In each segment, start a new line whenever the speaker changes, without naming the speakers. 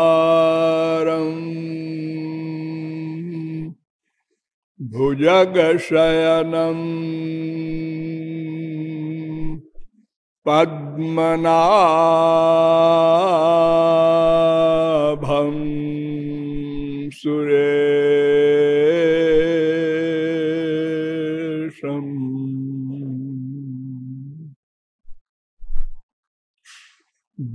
शान्ताकारम् भुजगशयनम् पद्मनाभम् सुरेशम्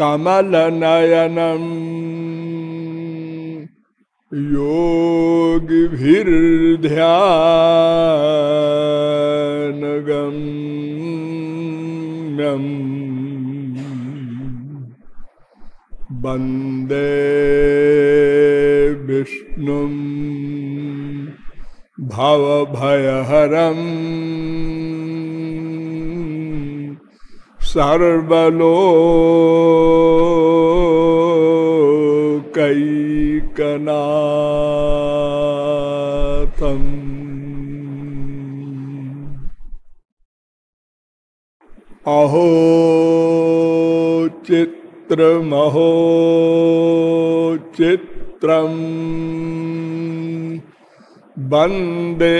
कमलनयनम्। योगिभिर्ध्यानगम्यम्। वंदे विष्णुम्। भवभयहरम्। सर्वलोकैकनाथम् अहो चित्रमहो चित्रम्। वंदे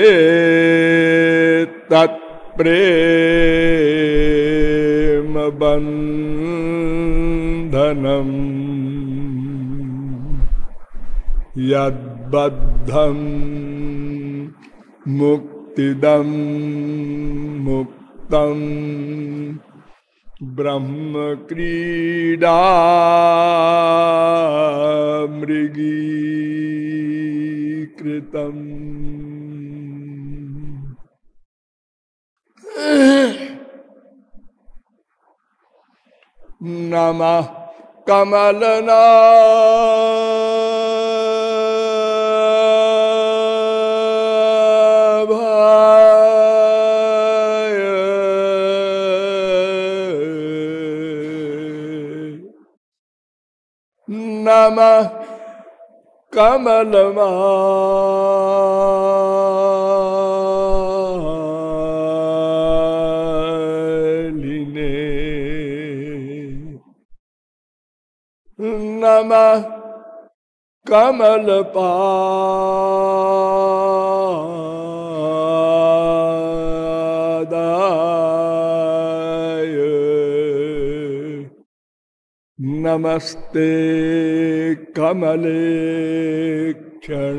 तत्प्रेमबन्धनम् यद्बद्धं मुक्तिदं मुक्तम्। ब्रह्मक्रीडा मृगीकृतम्। नमः कमलना। नमः कमलमा। नमः कमलपादाय नमस्ते कमले क्षण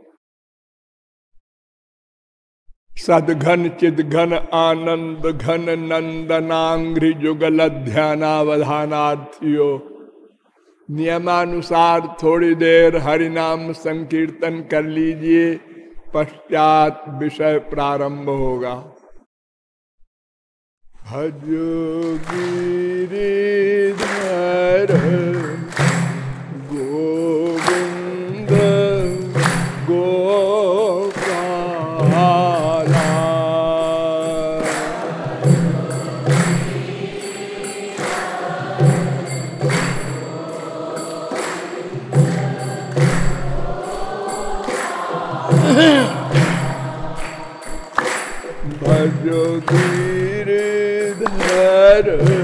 सदघन चिदघन आनंद घन नंदनांग्रि जुगल ध्यानावधानार्थियों नियमानुसार थोड़ी देर हरिनाम संकीर्तन कर लीजिए, पश्चात विषय प्रारंभ होगा। भज गिरिधर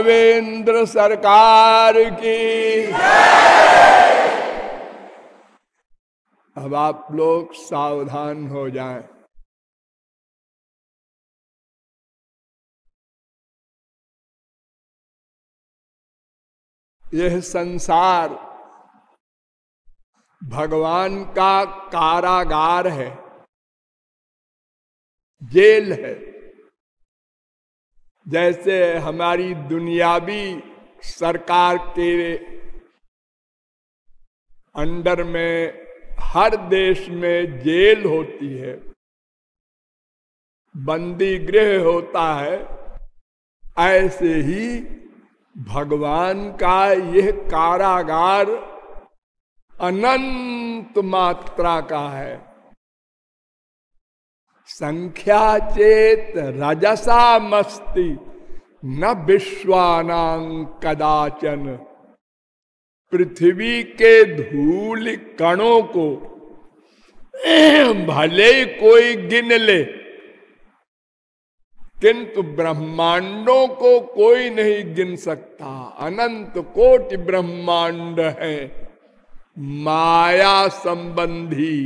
यादवेंद्र सरकार की। अब आप लोग सावधान हो जाएँ। यह संसार भगवान का कारागार है। जेल है। जैसे हमारी दुनियावी सरकार के अंडर में हर देश में जेल होती है बंदी गृह होता है, ऐसे ही भगवान का यह कारागार अनंत मात्रा का है। संख्या चेत रजसा मस्ती न विश्वानां कदाचन। पृथ्वी के धूल कणों को भले कोई गिन ले, किंतु ब्रह्मांडों को कोई नहीं गिन सकता। अनंत कोटि ब्रह्मांड है। माया संबंधी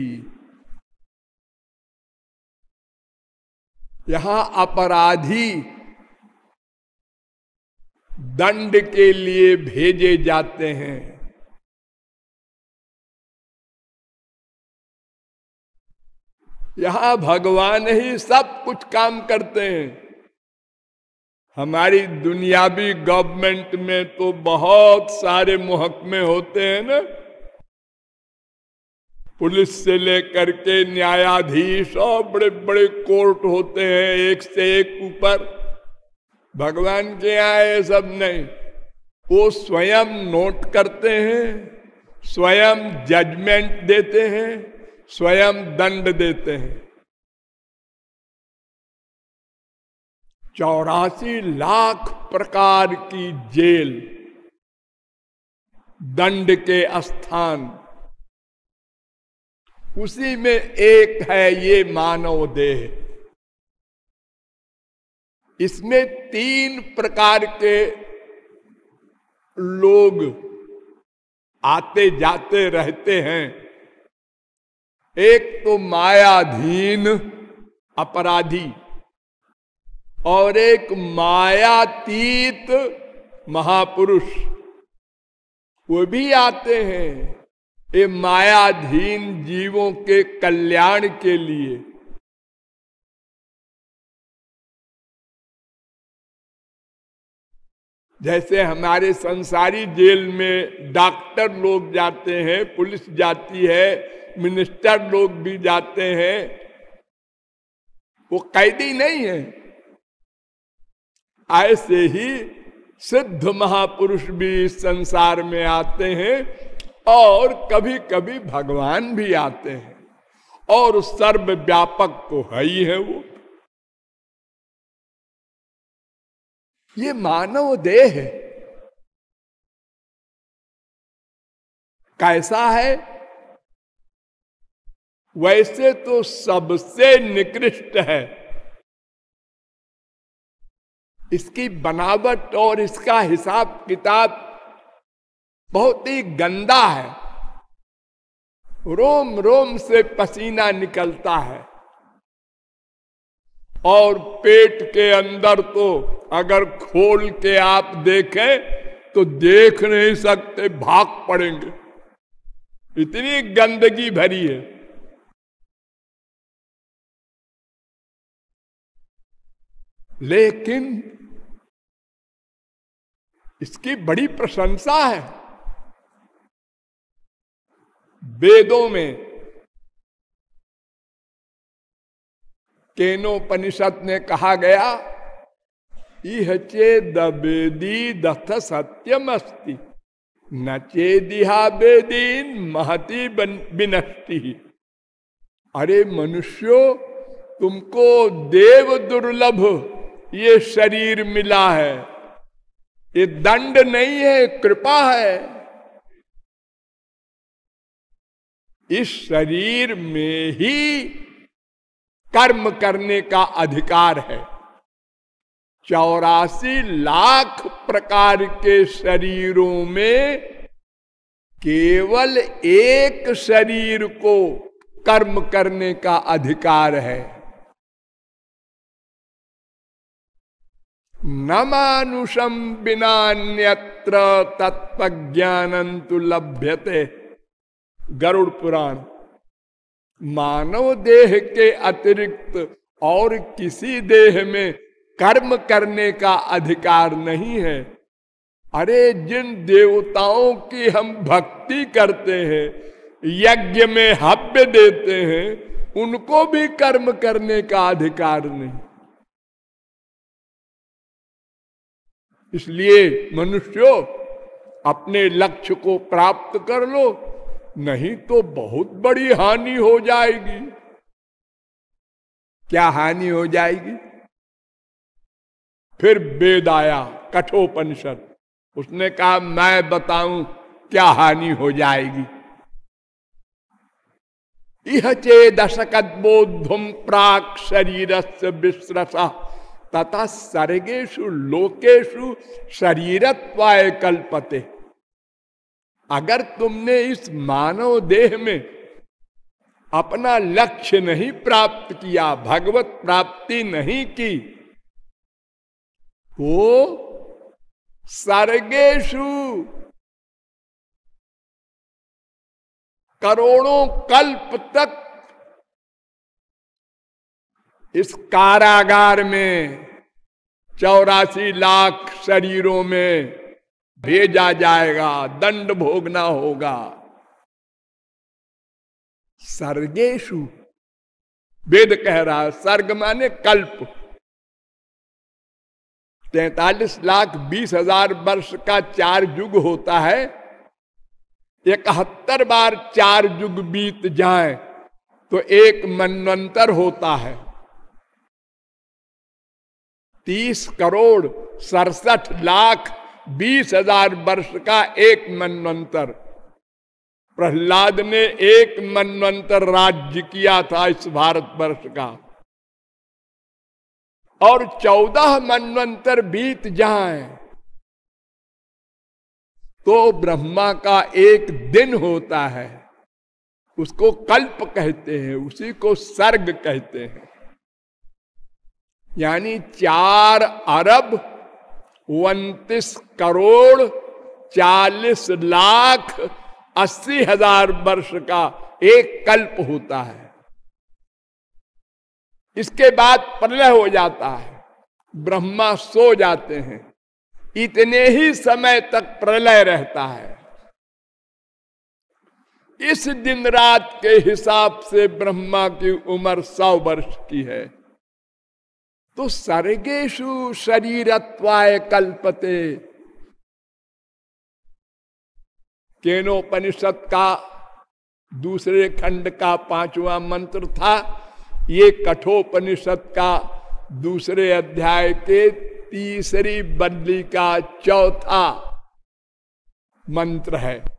यहाँ अपराधी दंड के लिए भेजे जाते हैं। यहाँ भगवान ही सब कुछ काम करते हैं। हमारी दुनियावी गवर्नमेंट में तो बहुत सारे मुहकमे होते हैं ना। पुलिस से लेकर के न्यायाधीश और बड़े बड़े कोर्ट होते हैं एक से एक ऊपर। भगवान के यहाँ ये सब नहीं। वो स्वयं नोट करते हैं, स्वयं जजमेंट देते हैं, स्वयं दंड देते हैं। चौरासी लाख प्रकार की जेल, दंड के स्थान। उसी में एक है ये मानव देह। इसमें तीन प्रकार के लोग आते जाते रहते हैं। एक तो मायाधीन अपराधी और एक मायातीत महापुरुष। वो भी आते हैं। ये मायाधीन जीवों के कल्याण के लिए। जैसे हमारे संसारी जेल में डॉक्टर लोग जाते हैं, पुलिस जाती है, मिनिस्टर लोग भी जाते हैं, वो कैदी नहीं है। ऐसे ही सिद्ध महापुरुष भी संसार में आते हैं और कभी कभी भगवान भी आते हैं। और सर्व व्यापक तो है ही है वो। ये मानव देह है। कैसा है? वैसे तो सबसे निकृष्ट है। इसकी बनावट और इसका हिसाब किताब बहुत ही गंदा है। रोम रोम से पसीना निकलता है। और पेट के अंदर तो अगर खोल के आप देखें तो देख नहीं सकते, भाग पड़ेंगे। इतनी गंदगी भरी है। लेकिन इसकी बड़ी प्रशंसा है। वेदों में केनोपनिषद ने कहा गया, इह चेद वेदी दथ सत्यम अस्ति न चेदिहा वेदीन महती विनष्टि। अरे मनुष्यो, तुमको देव दुर्लभ ये शरीर मिला है। ये दंड नहीं है, कृपा है। इस शरीर में ही कर्म करने का अधिकार है। चौरासी लाख प्रकार के शरीरों में केवल एक शरीर को कर्म करने का अधिकार है। न मानुषम बिना तत्व ज्ञानंतु लभ्यते। गरुड़ पुराण। मानव देह के अतिरिक्त और किसी देह में कर्म करने का अधिकार नहीं है। अरे, जिन देवताओं की हम भक्ति करते हैं, यज्ञ में हव्य देते हैं, उनको भी कर्म करने का अधिकार नहीं। इसलिए मनुष्यों, अपने लक्ष्य को प्राप्त कर लो नहीं तो बहुत बड़ी हानि हो जाएगी। क्या हानि हो जाएगी? फिर वेद आया कठोपनिषद। उसने कहा, मैं बताऊँ क्या हानि हो जाएगी? दशकत बोधुम प्राक शरीर से विश्रसा। तथा सर्गेशु लोकेशु शरीरत्वाय कल्पते। अगर तुमने इस मानव देह में अपना लक्ष्य नहीं प्राप्त किया, भगवत प्राप्ति नहीं की तो सर्गेशु करोड़ों कल्प तक इस कारागार में, चौरासी लाख शरीरों में भेजा जाएगा, दंड भोगना होगा। सर्गेशु, वेद कह रहा है, सर्ग माने कल्प। तैतालीस लाख बीस हज़ार वर्ष का चार युग होता है, इकहत्तर बार चार युग बीत जाए तो एक मनवंतर होता है। तीस करोड़ सड़सठ लाख बीस हज़ार वर्ष का एक मनवंतर। प्रहलाद ने एक मनवंतर राज्य किया था इस भारत वर्ष का। और चौदह मनवंतर बीत जाए तो ब्रह्मा का एक दिन होता है। उसको कल्प कहते हैं, उसी को सर्ग कहते हैं। यानी चार अरब उन्तीस करोड़ चालीस लाख अस्सी हज़ार वर्ष का एक कल्प होता है। इसके बाद प्रलय हो जाता है, ब्रह्मा सो जाते हैं। इतने ही समय तक प्रलय रहता है। इस दिन रात के हिसाब से ब्रह्मा की उम्र सौ वर्ष की है। तो सर्गेशु शरीरत्वाय कल्पते। केनोपनिषद का दूसरे खंड का पांचवा मंत्र था, ये कठोपनिषद का दूसरे अध्याय के तीसरी बदली का चौथा मंत्र है।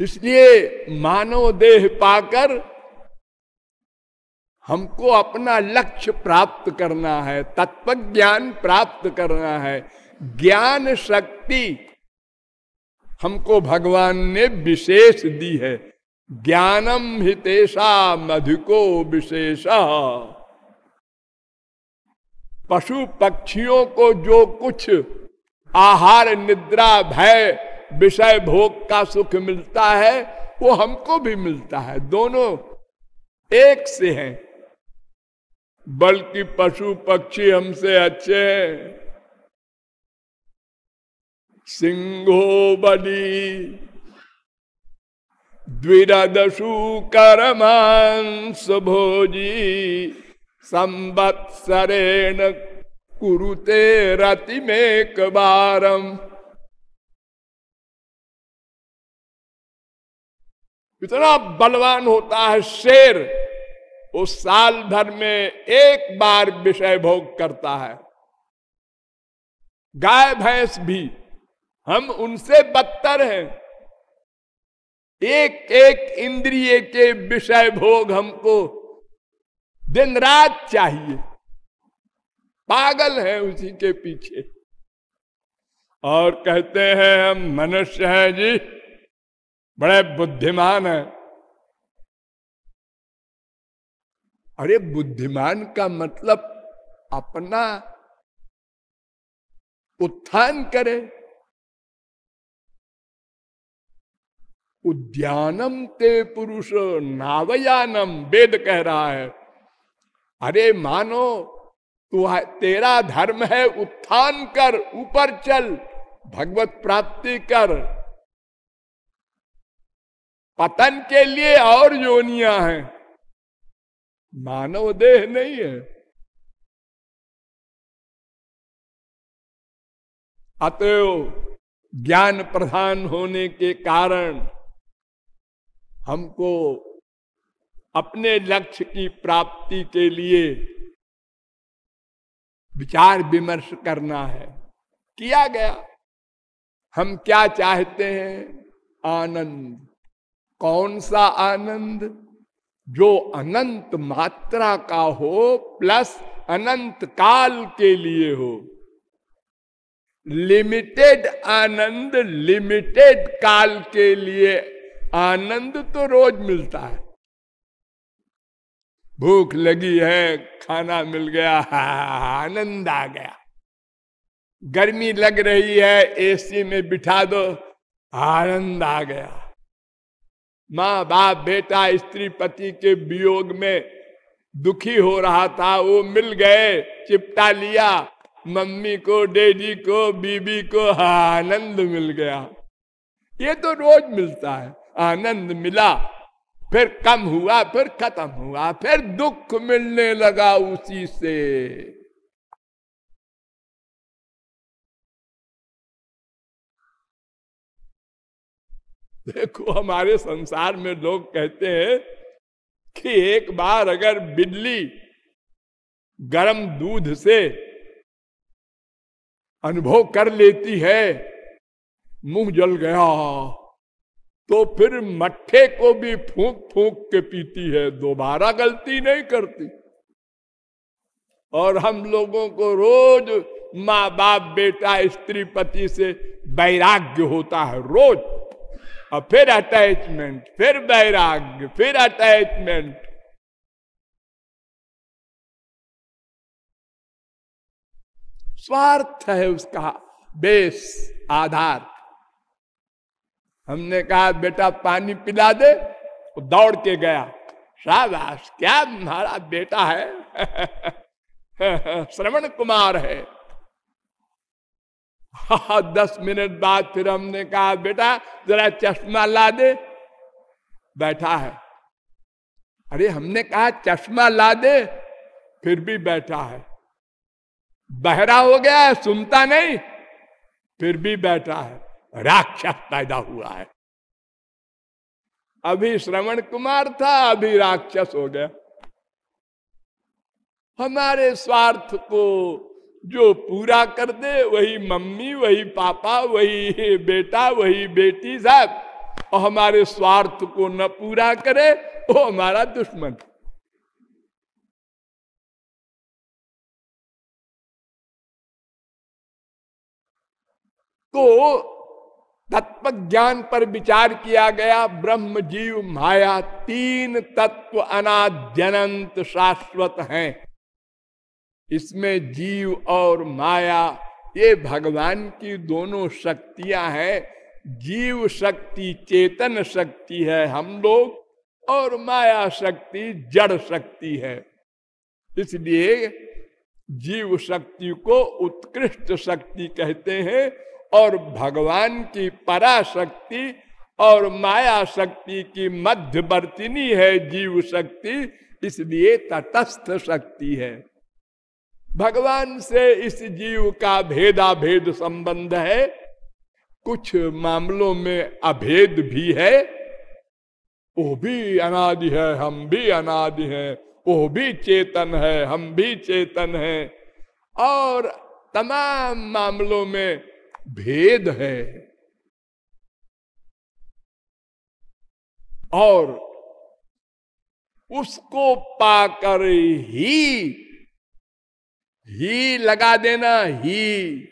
इसलिए मानव देह पाकर हमको अपना लक्ष्य प्राप्त करना है तत्व ज्ञान प्राप्त करना है। ज्ञान शक्ति हमको भगवान ने विशेष दी है। ज्ञानम हितेशा मधुको विशेष। पशु पक्षियों को जो कुछ आहार, निद्रा, भय विषय भोग का सुख मिलता है, वो हमको भी मिलता है। दोनों एक से हैं। बल्कि पशु पक्षी हमसे अच्छे हैं। सिंहो बली, द्विरदशु करमांस भोजी संवत्सरेण कुरुते रति में इतना बलवान होता है शेर वो साल भर में एक बार विषय भोग करता है। गाय भैंस भी, हम उनसे बदतर हैं। एक एक इंद्रिय के विषय भोग हमको दिन रात चाहिए। पागल है उसी के पीछे। और कहते हैं, हम मनुष्य हैं जी बड़े बुद्धिमान है। अरे बुद्धिमान का मतलब अपना उत्थान करे। उद्यानम ते पुरुष नावयानम वेद कह रहा है। अरे मानो तू तेरा धर्म है उत्थान कर, ऊपर चल, भगवत प्राप्ति कर। पतन के लिए और योनिया हैं। मानव देह नहीं है। अतएव ज्ञान प्रधान होने के कारण हमको अपने लक्ष्य की प्राप्ति के लिए विचार विमर्श करना है। किया गया। हम क्या चाहते हैं? आनंद। कौन सा आनंद? जो अनंत मात्रा का हो, प्लस अनंत काल के लिए हो। लिमिटेड आनंद, लिमिटेड काल के लिए आनंद तो रोज मिलता है। भूख लगी है, खाना मिल गया, आनंद आ गया। गर्मी लग रही है, एसी में बिठा दो, आनंद आ गया। माँ बाप बेटा, स्त्री, पति के वियोग में दुखी हो रहा था, वो मिल गए, चिपटा लिया। मम्मी को, डैडी को, बीबी को, आनंद मिल गया। ये तो रोज मिलता है, आनंद मिला, फिर कम हुआ, फिर खत्म हुआ, फिर दुख मिलने लगा उसी से। देखो, हमारे संसार में लोग कहते हैं कि एक बार अगर बिल्ली गर्म दूध से अनुभव कर लेती है, मुँह जल गया तो फिर मट्ठे को भी फूक फूक के पीती है, दोबारा गलती नहीं करती। और हम लोगों को रोज माँ बाप बेटा, स्त्री, पति से वैराग्य होता है, रोज। और फिर अटैचमेंट फिर वैराग्य फिर अटैचमेंट स्वार्थ है उसका, बेस, आधार। हमने कहा, बेटा, पानी पिला दे। वो दौड़ के गया। शाबाश, क्या हमारा बेटा है? श्रवण कुमार है। दस मिनट बाद फिर हमने कहा, बेटा, जरा चश्मा ला दे। बैठा है। अरे, हमने कहा, चश्मा ला दे। फिर भी बैठा है। बहरा हो गया है, सुनता नहीं। फिर भी बैठा है। राक्षस पैदा हुआ है। अभी श्रवण कुमार था, अभी राक्षस हो गया। हमारे स्वार्थ को जो पूरा कर दे, वही मम्मी, वही पापा, वही बेटा, वही बेटी साहब, और हमारे स्वार्थ को न पूरा करे, वो हमारा दुश्मन। तो तत्व ज्ञान पर विचार किया गया ब्रह्म जीव माया तीन तत्व अनाद्यनंत शाश्वत हैं। इसमें जीव और माया, ये भगवान की दोनों शक्तियाँ हैं। जीव शक्ति, चेतन शक्ति है हम लोग और माया शक्ति, जड़ शक्ति है। इसलिए जीव शक्ति को उत्कृष्ट शक्ति कहते हैं और भगवान की पराशक्ति और माया शक्ति की मध्यवर्तिनी है जीव शक्ति, इसलिए तटस्थ शक्ति है। भगवान से इस जीव का भेदा भेद संबंध है। कुछ मामलों में अभेद भी है। वो भी अनादि है, हम भी अनादि हैं। वो भी चेतन है, हम भी चेतन हैं। और तमाम मामलों में भेद है। और उसको पाकर ही ही लगा देना ही।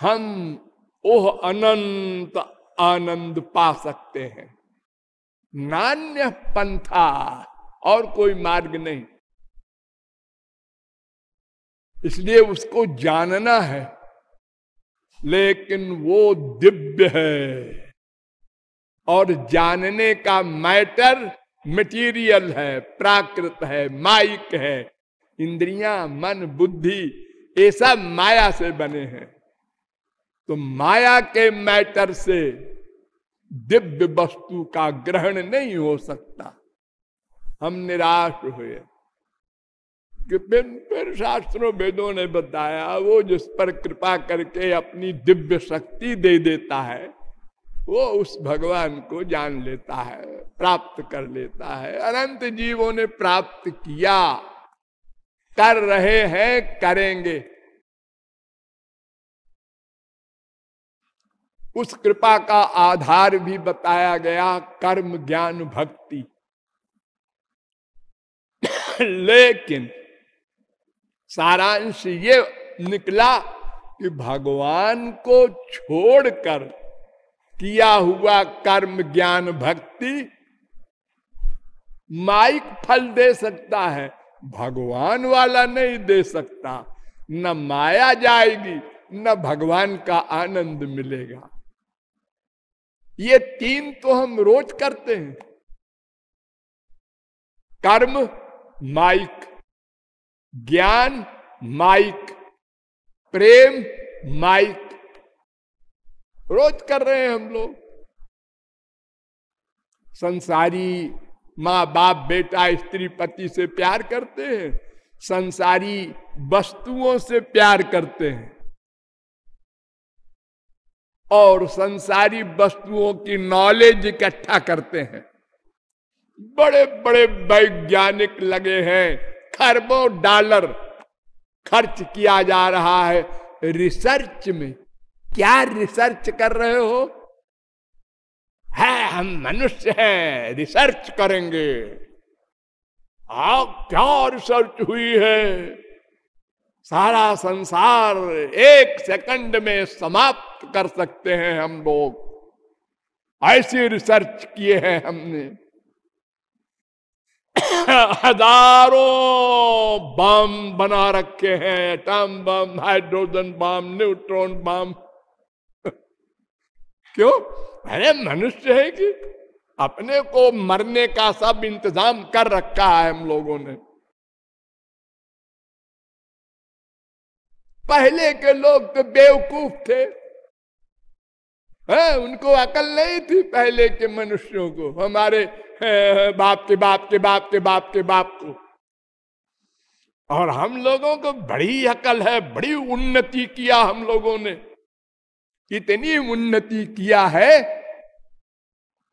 हम ओह अनंत आनंद पा सकते हैं। नान्य पंथा और कोई मार्ग नहीं। इसलिए उसको जानना है, लेकिन वो दिव्य है। और जानने का मैटर मटेरियल है, प्राकृत है, माइक है। इंद्रियाँ, मन, बुद्धि, ये सब माया से बने हैं। तो माया के मैटर से दिव्य वस्तु का ग्रहण नहीं हो सकता। हम निराश हुए। कि फिर फिर शास्त्रों वेदों ने बताया, वो जिस पर कृपा करके अपनी दिव्य शक्ति दे देता है, वो उस भगवान को जान लेता है, प्राप्त कर लेता है। अनंत जीवों ने प्राप्त किया। कर रहे हैं, करेंगे। उस कृपा का आधार भी बताया गया, कर्म ज्ञान भक्ति। लेकिन सारांश ये निकला कि भगवान को छोड़कर किया हुआ कर्म ज्ञान भक्ति माइक फल दे सकता है। भगवान वाला नहीं दे सकता। न माया जाएगी, न भगवान का आनंद मिलेगा। ये तीन तो हम रोज करते हैं। कर्म, माइक। ज्ञान, माइक। प्रेम, माइक। रोज कर रहे हैं हम लोग। संसारी माँ बाप बेटा स्त्री पति से प्यार करते हैं, संसारी वस्तुओं से प्यार करते हैं। और संसारी वस्तुओं की नॉलेज इकट्ठा करते हैं। बड़े बड़े वैज्ञानिक लगे हैं, खरबों डॉलर खर्च किया जा रहा है। रिसर्च में क्या रिसर्च कर रहे हो? हम मनुष्य हैं रिसर्च करेंगे। आप क्या रिसर्च हुई है। सारा संसार एक सेकंड में समाप्त कर सकते हैं हम लोग। ऐसी रिसर्च किए हैं हमने। हज़ारों बम बना रखे हैं। Atom bomb hydrogen bomb neutron bomb क्यों? अरे मनुष्य है कि अपने को मरने का सब इंतज़ाम कर रखा है हम लोगों ने। पहले के लोग तो बेवकूफ़ थे। है, उनको अकल नहीं थी पहले के मनुष्यों को, हमारे बाप के बाप के बाप के बाप के बाप को। और हम लोगों को बड़ी अकल है, बड़ी उन्नति किया हम लोगों ने। इतनी उन्नति किया है।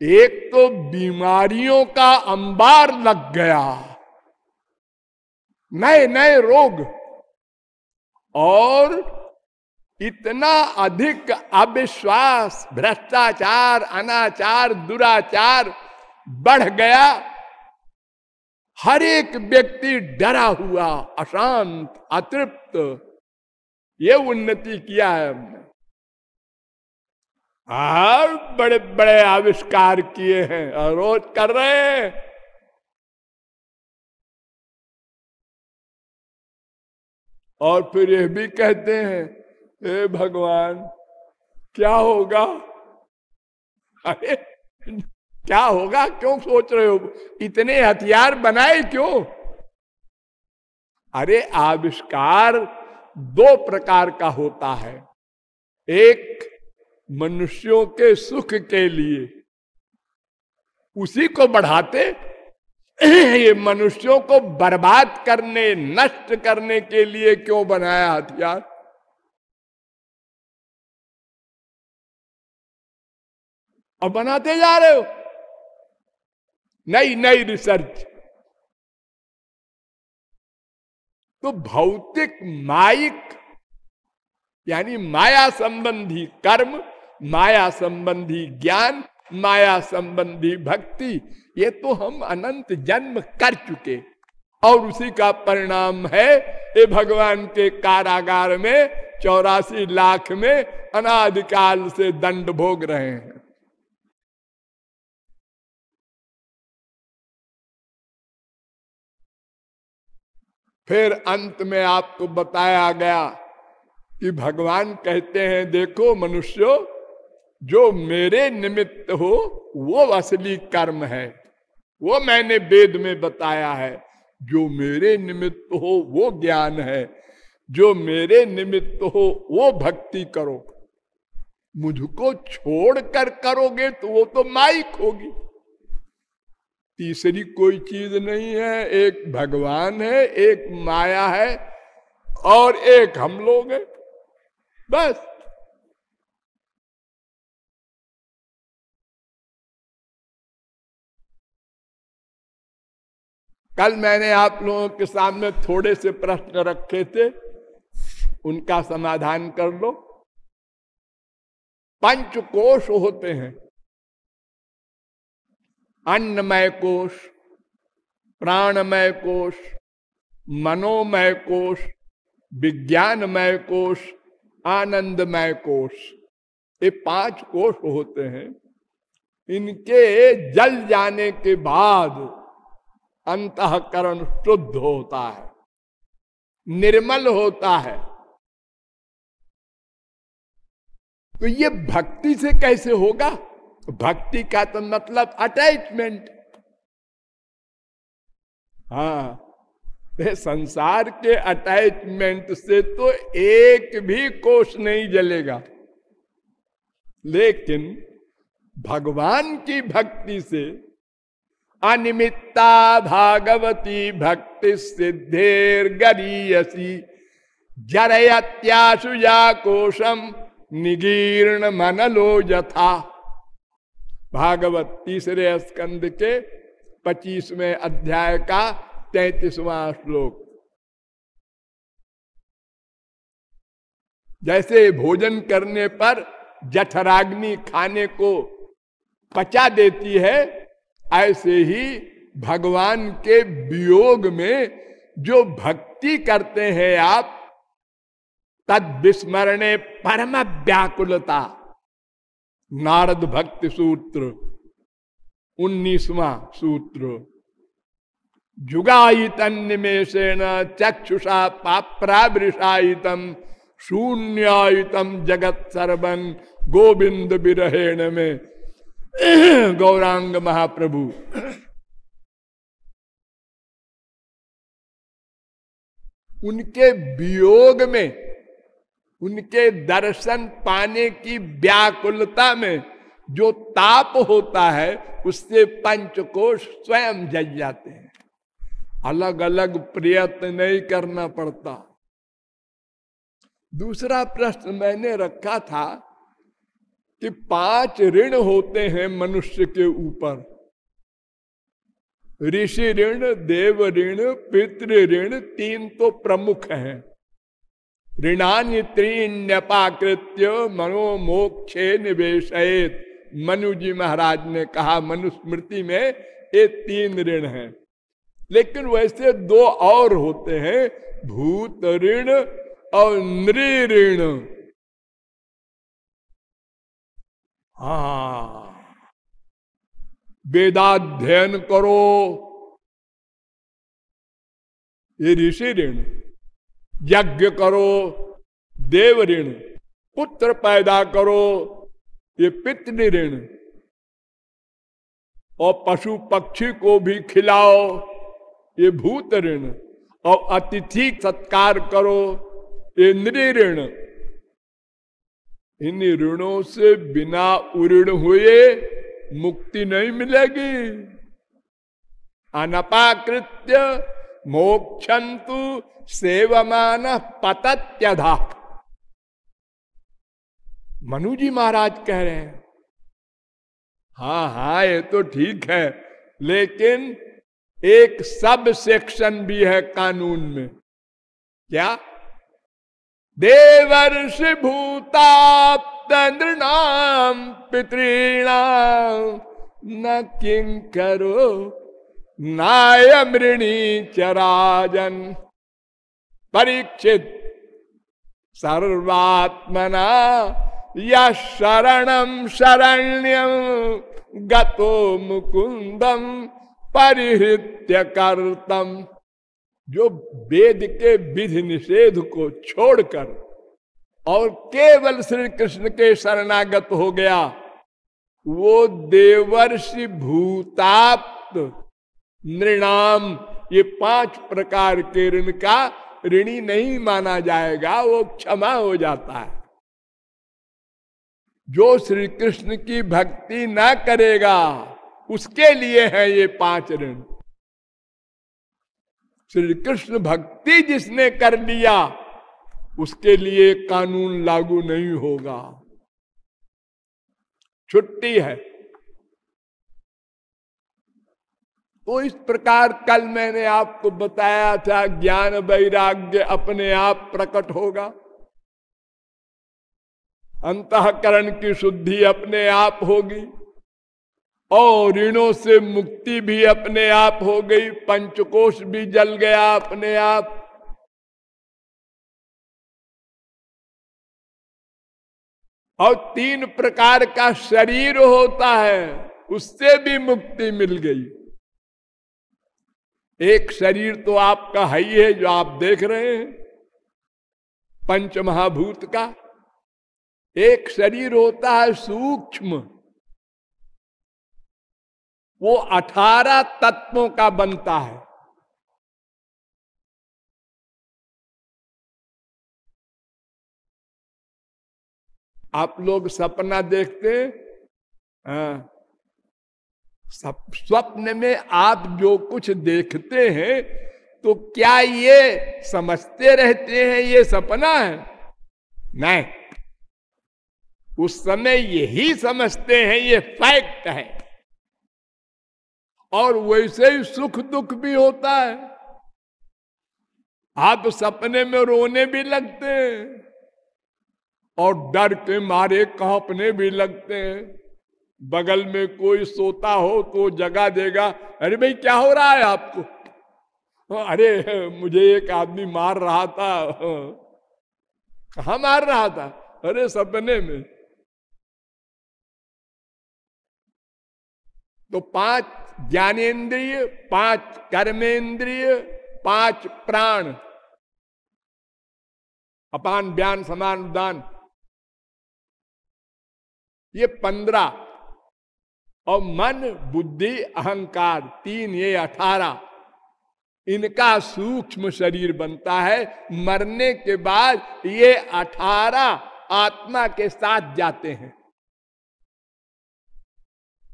एक तो बीमारियों का अंबार लग गया। नए नए रोग। और इतना अधिक अविश्वास, भ्रष्टाचार, अनाचार, दुराचार बढ़ गया। हर एक व्यक्ति डरा हुआ, अशांत, अतृप्त। ये उन्नति किया है हमने। और बड़े बड़े आविष्कार किए हैं और रोज कर रहे हैं। और फिर यह भी कहते हैं, हे भगवान, क्या होगा? अरे, क्या होगा? क्यों सोच रहे हो? इतने हथियार बनाए क्यों? अरे, आविष्कार दो प्रकार का होता है। एक मनुष्यों के सुख के लिए। उसी को बढ़ाते ये मनुष्यों को बर्बाद करने, नष्ट करने के लिए क्यों बनाया हथियार? और बनाते जा रहे हो। नई नई रिसर्च। तो भौतिक, माइक, यानी माया संबंधी कर्म माया संबंधी ज्ञान, माया संबंधी भक्ति, ये तो हम अनंत जन्म कर चुके और उसी का परिणाम है, ये भगवान के कारागार में चौरासी लाख में अनादिकाल से दंड भोग रहे हैं। फिर अंत में आपको बताया गया कि भगवान कहते हैं, देखो मनुष्यो जो मेरे निमित्त हो, वो असली कर्म है। वो मैंने वेद में बताया है। जो मेरे निमित्त हो, वो ज्ञान है। जो मेरे निमित्त हो, वो भक्ति करो। मुझको छोड़कर करोगे तो वो तो माइक होगी। तीसरी कोई चीज़ नहीं है। एक भगवान है, एक माया है और एक हम लोग हैं। बस। कल मैंने आप लोगों के सामने थोड़े से प्रश्न रखे थे, उनका समाधान कर लो। पंच कोश होते हैं। अन्नमय कोश, प्राणमय कोश, मनोमय कोश, विज्ञानमय कोश, आनंदमय कोश, ये पाँच कोश होते हैं। इनके जल जाने के बाद अंतकरण शुद्ध होता है, निर्मल होता है। तो ये भक्ति से कैसे होगा? भक्ति का तो मतलब अटैचमेंट हाँ संसार के अटैचमेंट से तो एक भी कोष नहीं जलेगा। लेकिन भगवान की भक्ति से अनिमित्ता भागवती भक्ति सिद्धेर गरीयसी कोशम निगीर्ण मनलो यथा। भागवत तीसरे स्कंद के पच्चीसवें अध्याय का तैतीसवां श्लोक। जैसे भोजन करने पर जठराग्नि खाने को पचा देती है ऐसे ही भगवान के वियोग में जो भक्ति करते हैं आप, तद विस्मरणे परम व्याकुलता। नारद भक्ति सूत्र, उन्नीसवा सूत्र। जुगायितन निमेषेण चक्षुषा पाप्रावृषायितम शून्यायितम जगत सर्वन गोविंद विरहेण में। गौरांग महाप्रभु। उनके वियोग में, उनके दर्शन पाने की व्याकुलता में जो ताप होता है, उससे पंचकोश स्वयं जल जाते हैं। अलग अलग प्रयत्न नहीं करना पड़ता। दूसरा प्रश्न मैंने रखा था कि पाँच ऋण होते हैं मनुष्य के ऊपर। ऋषि ऋण, देव ऋण, पितृ ऋण तीन तो प्रमुख हैं। ऋणान्य त्रीन्यपाकृत्य मनोमोक्षे निवेश मनु जी महाराज ने कहा, मनुस्मृति में ये तीन ऋण हैं। लेकिन वैसे दो और होते हैं, भूत ऋण और नृ ऋण हा। वेदाध्ययन करो। ये ऋषि ऋण, यज्ञ करो, देव ऋण, पुत्र पैदा करो, ये पितृ ऋण। और पशु पक्षी को भी खिलाओ, ये भूत ऋण। और अतिथि सत्कार करो, ये नृण इन ऋणों से बिना उऋण हुए मुक्ति नहीं मिलेगी। अनपाकृत्य मोक्षंतु सेवमान पतत्यधा। मनु जी महाराज कह रहे हैं हाँ हाँ ये तो ठीक है, लेकिन एक सब सेक्शन भी है कानून में। क्या? देवर्ष भूताप्त नृणाम पितृणाम न किं करो? नाय मृणी चराजन। परीक्षित। सर्वात्मना या शरणम शरण्यम गतो मुकुंदम परिहृत्य करतम। जो वेद के विधि निषेध को छोड़कर और केवल श्री कृष्ण के शरणागत हो गया, वो देवर्षि भूताप्त नृणाम, ये पाँच प्रकार के ऋण का ऋणी नहीं माना जाएगा, वो क्षमा हो जाता है। जो श्री कृष्ण की भक्ति ना करेगा, उसके लिए है ये पाँच ऋण। श्री कृष्ण भक्ति जिसने कर लिया उसके लिए कानून लागू नहीं होगा। छुट्टी है। तो इस प्रकार कल मैंने आपको बताया था, ज्ञान वैराग्य अपने आप प्रकट होगा। अंतकरण की शुद्धि अपने आप होगी। और ऋणों से मुक्ति भी अपने आप हो गई, पंचकोश भी जल गया अपने आप। और तीन प्रकार का शरीर होता है, उससे भी मुक्ति मिल गई। एक शरीर तो आपका है ही है, जो आप देख रहे हैं पंच महाभूत का। एक शरीर होता है सूक्ष्म वो अठारह तत्वों का बनता है। आप लोग सपना देखते हाँ? स्वप्न में आप जो कुछ देखते हैं तो क्या ये समझते रहते हैं ये सपना? है नहीं। उस समय यही समझते हैं, ये फैक्ट है। और वैसे ही सुख दुख भी होता है। आप सपने में रोने भी लगते हैं और डर के मारे कांपने भी लगते हैं। बगल में कोई सोता हो तो जगा देगा, अरे भाई, क्या हो रहा है आपको? अरे, मुझे एक आदमी मार रहा था। कहा मार रहा था? अरे, सपने में। तो पाँच ज्ञानेन्द्रिय पाँच कर्मेंद्रिय, पाँच प्राण। अपान बयान समान दान ये पंद्रह। और मन, बुद्धि, अहंकार, तीन, ये अठारह। इनका सूक्ष्म शरीर बनता है। मरने के बाद ये अठारह आत्मा के साथ जाते हैं।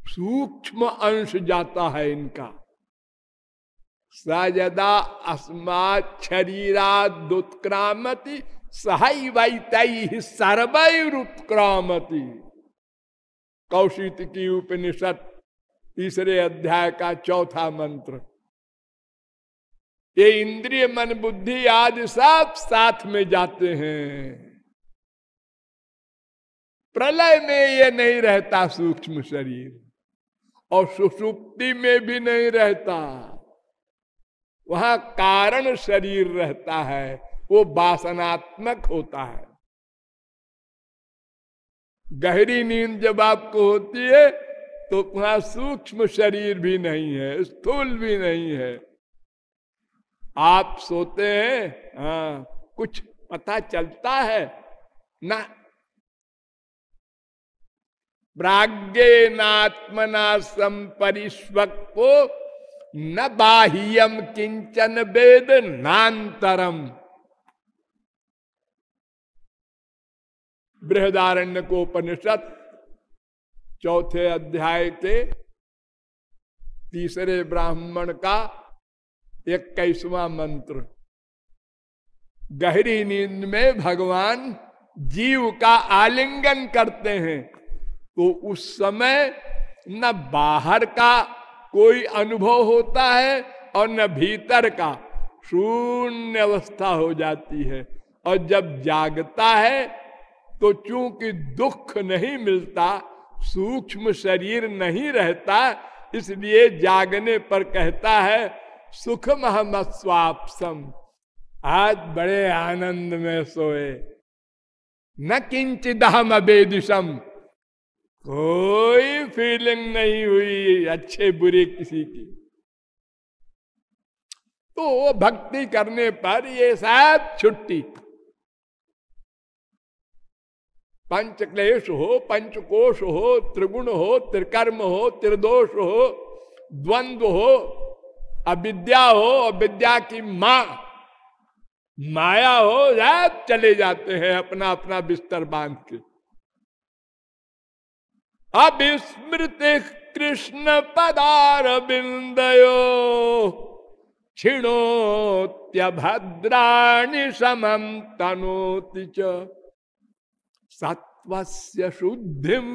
सूक्ष्म अंश जाता है इनका। सजदा अस्मात शरीरा दुत्क्रामति सहाई वही सर्वैरुत्क्रामति। कौशित की उपनिषद तीसरे अध्याय का चौथा मंत्र। ये इंद्रिय मन बुद्धि आज सब साथ में जाते हैं। प्रलय में ये नहीं रहता सूक्ष्म शरीर। और सुसुप्ति में भी नहीं रहता। वहाँ कारण शरीर रहता है, वो वासनात्मक होता है। गहरी नींद जब आपको होती है तो वहाँ सूक्ष्म शरीर भी नहीं है, स्थूल भी नहीं है। आप सोते हैं हाँ कुछ पता चलता है, ना प्राग्ञनात्मना संपरिष्वक्को न बाह्यम किंचन वेद नान्तरम बृहदारण्य को उपनिषद चौथे अध्याय के तीसरे ब्राह्मण का इक्कीसवा मंत्र। गहरी नींद में भगवान जीव का आलिंगन करते हैं। तो उस समय न बाहर का कोई अनुभव होता है और न भीतर का। शून्य अवस्था हो जाती है। और जब जागता है तो चूँकि दुख नहीं मिलता, सूक्ष्म शरीर नहीं रहता, इसलिए जागने पर कहता है सुख महमस्वापसम आज बड़े आनंद में सोए। न किंचित हम अबेदिशम कोई फीलिंग नहीं हुई अच्छे बुरे किसी की। तो भक्ति करने पर ये सब छुट्टी। पंच क्लेश हो, पंचकोश हो, त्रिगुण हो, त्रिकर्म हो, त्रिदोष हो, द्वंद्व हो, अविद्या हो, अविद्या की माँ, माया हो, सब चले जाते हैं अपना अपना बिस्तर बाँध के। अभिस्मृत कृष्ण पदार बिंदयो भद्राणी समम तनोति सत्वस्य शुद्धिम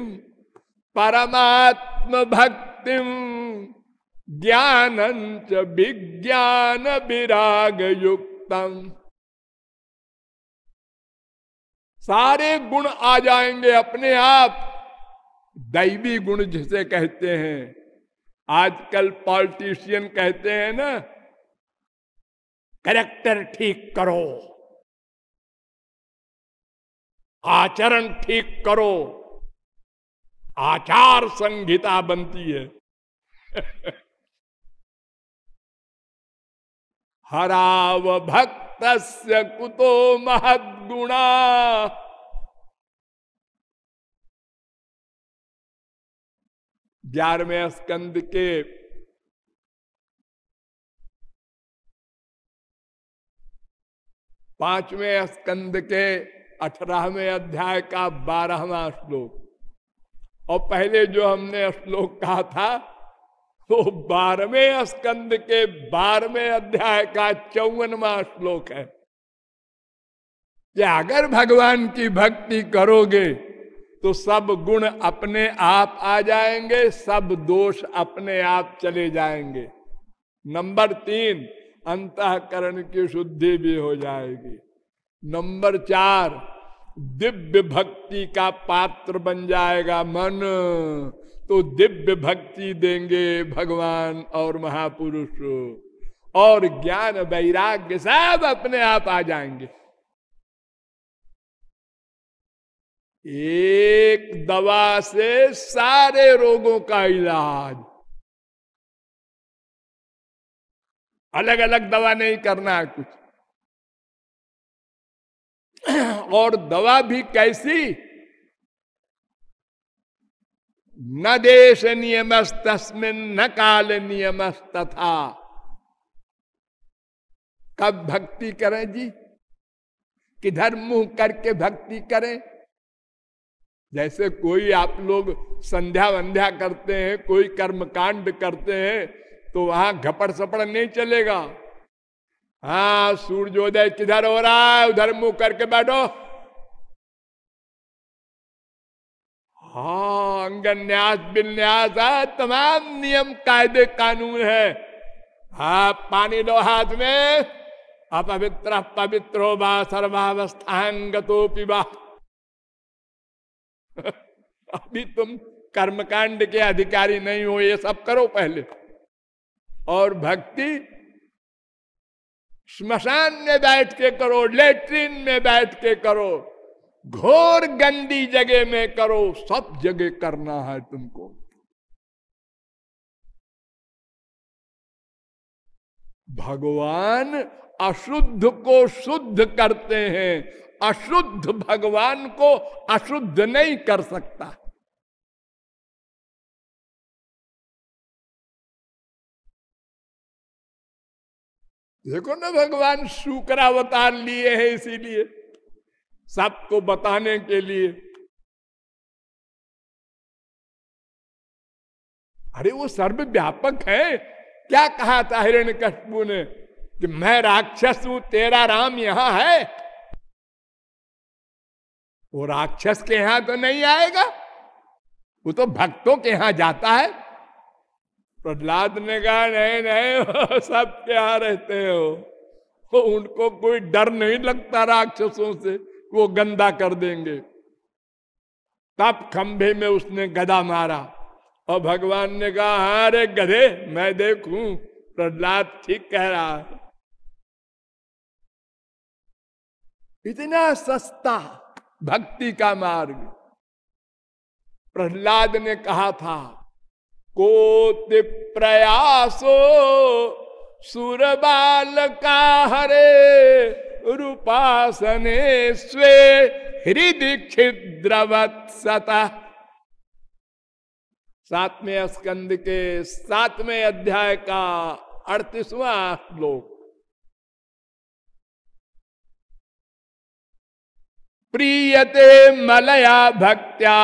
परमात्म भक्तिम ज्ञान विज्ञान विराग युक्तम सारे गुण आ जाएँगे अपने आप। दैवी गुण जिसे कहते हैं। आजकल पॉलिटिशियन कहते हैं ना, करेक्टर ठीक करो, आचरण ठीक करो, आचार संहिता बनती है। हराव भक्त कुतो महदगुणा। ग्यारहवें स्कंद के पाँचवें स्कंद के अठारहवें अध्याय का बारहवा श्लोक। और पहले जो हमने श्लोक कहा था वो बारहवें स्कंद के बारहवें अध्याय का चौवनवा श्लोक है। कि अगर भगवान की भक्ति करोगे तो सब गुण अपने आप आ जाएँगे, सब दोष अपने आप चले जाएँगे। नंबर तीन, अंतकरण की शुद्धि भी हो जाएगी। नंबर चार, दिव्य भक्ति का पात्र बन जाएगा मन। तो दिव्य भक्ति देंगे भगवान और महापुरुष। और ज्ञान, वैराग्य सब अपने आप आ जाएँगे। एक दवा से सारे रोगों का इलाज। अलग अलग दवा नहीं करना है कुछ। और दवा भी कैसी? न देश नियम तस्मिन न काल नियम तथा कब भक्ति करें जी? किधर मुँह करके भक्ति करें? जैसे कोई आप लोग संध्या वंध्या करते हैं, कोई कर्म कांड करते हैं तो वहाँ घपड़ सपड़ नहीं चलेगा। हाँ सूर्योदय किधर हो रहा है, उधर मुँह करके बैठो। हाँ अंगन्यास विन्यास है, तमाम नियम, कायदे, कानून है। हा, पानी लो हाथ में, अपवित्र पवित्र हो बा सर्वावस्थांगतो पिबा अभी तुम कर्मकांड के अधिकारी नहीं हो, ये सब करो पहले। और भक्ति, स्मशान में बैठ के करो, लेट्रिन में बैठ के करो, घोर गंदी जगह में करो, सब जगह करना है तुमको। भगवान अशुद्ध को शुद्ध करते हैं अशुद्ध भगवान को अशुद्ध नहीं कर सकता। देखो ना भगवान शुक्र अवतार लिए हैं इसीलिए, सबको बताने के लिए। अरे वो सर्वव्यापक है। क्या कहा था हिरण कशबू ने कि मैं राक्षस हूँ, तेरा राम यहाँ है। वो राक्षस के यहाँ तो नहीं आएगा। वो तो भक्तों के यहाँ जाता है। प्रहलाद ने कहा, नहीं नहीं सब क्या रहते हो? तो उनको कोई डर नहीं लगता राक्षसों से वो गंदा कर देंगे। तब खंभे में उसने गदा मारा और भगवान ने कहा, अरे गधे, मैं देखूँ, प्रहलाद ठीक कह रहा है। इतना सस्ता भक्ति का मार्ग। प्रहलाद ने कहा था, कोति प्रयासो, सुर बाल का हरे, रूपासने स्वे हृदय छिद्रवत सता। सातवें स्कंद के सातवें अध्याय का अड़तीसवा श्लोक। प्रियते मलया भक्त्या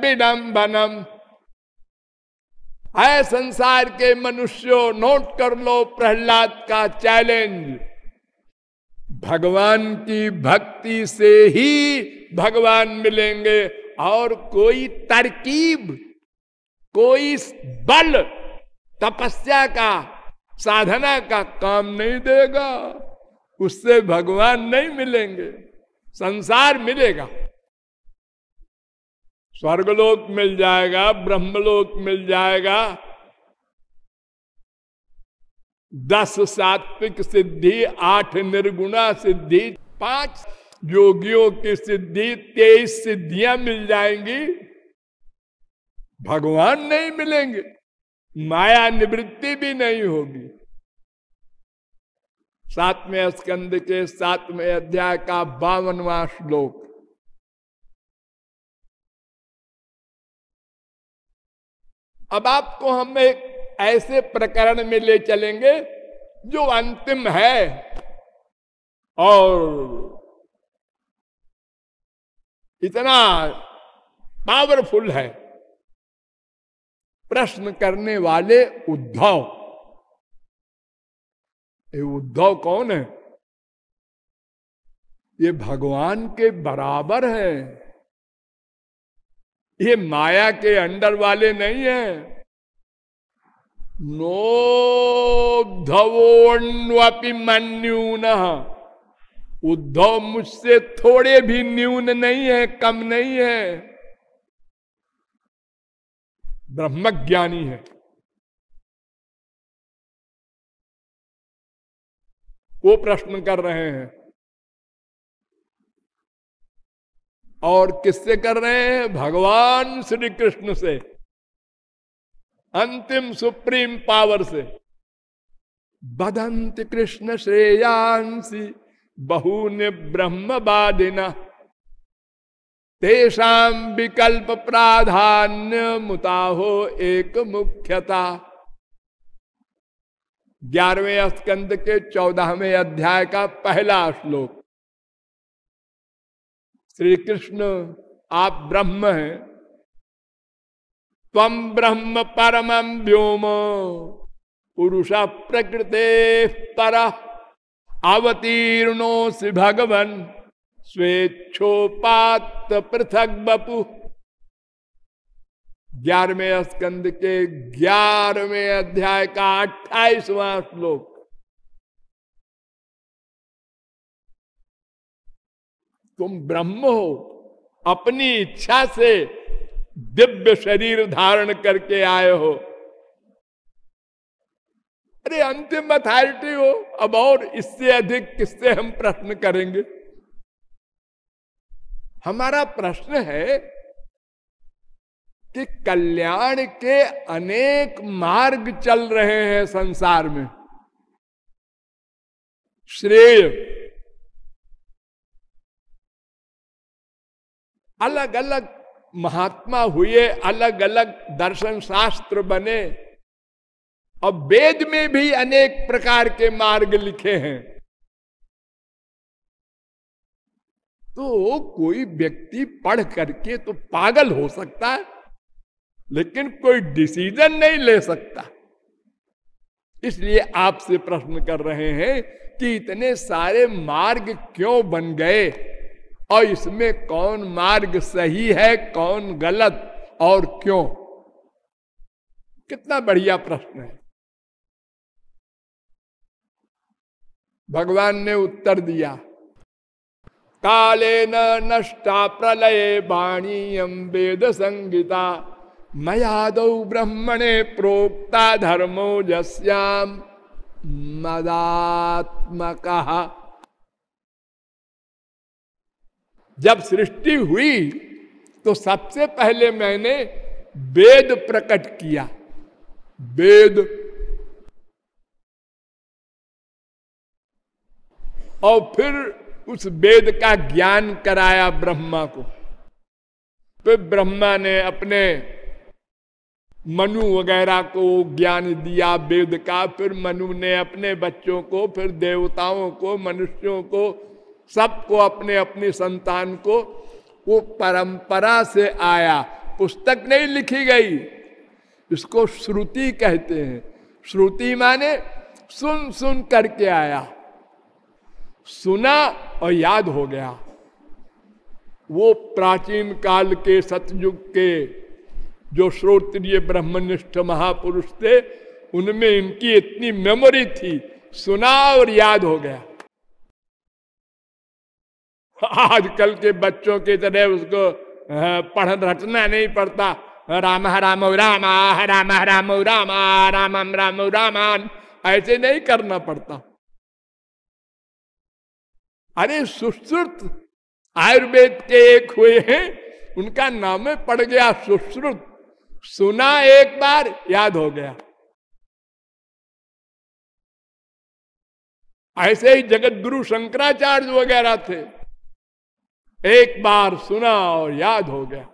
विडम्बनम है संसार के मनुष्यों, नोट कर लो प्रहलाद का चैलेंज। भगवान की भक्ति से ही भगवान मिलेंगे और कोई तरकीब, कोई बल तपस्या का, साधना का काम नहीं देगा। उससे भगवान नहीं मिलेंगे। संसार मिलेगा। स्वर्गलोक मिल जाएगा, ब्रह्मलोक मिल जाएगा। दस सात्विक सिद्धि, आठ निर्गुणा सिद्धि, पाँच योगियों की सिद्धि, तेईस सिद्धियाँ मिल जाएँगी। भगवान नहीं मिलेंगे, माया निवृत्ति भी नहीं होगी। सातवें स्कंद के सातवें अध्याय का बावनवा श्लोक। अब आपको हम एक ऐसे प्रकरण में ले चलेंगे जो अंतिम है। और इतना पावरफुल है। प्रश्न करने वाले उद्धव। ये उद्धव कौन है? ये भगवान के बराबर है। ये माया के अंडर वाले नहीं है। नोधवोन्वपि मन्यून। उद्धव मुझसे थोड़े भी न्यून नहीं है, कम नहीं है। ब्रह्मज्ञानी है। वो प्रश्न कर रहे हैं। और किससे कर रहे हैं? भगवान श्री कृष्ण से। अंतिम सुप्रीम पावर से। बदंत कृष्ण श्रेयांसी बहुन ब्रह्म बादिना तेषाम विकल्प प्राधान्य मुताहो एक मुख्यता। ग्यारहवें स्कंद के चौदहवें अध्याय का पहला श्लोक। श्री कृष्ण आप ब्रह्म हैं। तम ब्रह्म परम व्योम। पुरुष प्रकृते पर अवतीर्णो से भगवन। स्वेच्छोपात पृथक बपु। ग्यारहवें स्कंद के ग्यारहवें अध्याय का अट्ठाईसवां श्लोक। तुम ब्रह्म हो, अपनी इच्छा से दिव्य शरीर धारण करके आए हो। अरे, अंतिम अथॉरिटी हो, अब और इससे अधिक किससे हम प्रश्न करेंगे? हमारा प्रश्न है कि कल्याण के अनेक मार्ग चल रहे हैं संसार में। श्रेय। अलग अलग महात्मा हुए अलग अलग दर्शन शास्त्र बने, और वेद में भी अनेक प्रकार के मार्ग लिखे हैं। तो कोई व्यक्ति पढ़ करके तो पागल हो सकता है। लेकिन कोई डिसीज़न नहीं ले सकता। इसलिए आपसे प्रश्न कर रहे हैं कि इतने सारे मार्ग क्यों बन गए और इसमें कौन मार्ग सही है, कौन गलत और क्यों? कितना बढ़िया प्रश्न है। भगवान ने उत्तर दिया, काले न नष्टा प्रलय बाणीयम वेद संगीता मयादौ ब्रह्मणे प्रोक्ता धर्मो जस्याम मदात्मक। जब सृष्टि हुई तो सबसे पहले मैंने वेद प्रकट किया। वेद। और फिर उस वेद का ज्ञान कराया ब्रह्मा को। फिर ब्रह्मा ने अपने मनु वगैरह को ज्ञान दिया, वेद का, फिर मनु ने अपने बच्चों को, फिर देवताओं को, मनुष्यों को, सबको अपने अपनी संतान को, वो परंपरा से आया। पुस्तक नहीं लिखी गई। इसको श्रुति कहते हैं। श्रुति माने सुन सुन करके आया। सुना और याद हो गया। वो प्राचीन काल के सतयुग के जो श्रोत्रिय ब्रह्मनिष्ठ महापुरुष थे, उनमें इनकी इतनी मेमोरी थी। सुना और याद हो गया। आजकल के बच्चों की तरह उसको पढ़ रटना नहीं पड़ता। राम राम राम राम राम राम राम राम राम, ऐसे नहीं करना पड़ता। अरे सुश्रुत आयुर्वेद के एक हुए हैं, उनका नाम पड़ गया सुश्रुत। सुना एक बार, याद हो गया। ऐसे ही जगत गुरु शंकराचार्य वगैरह थे। एक बार सुना और याद हो गया।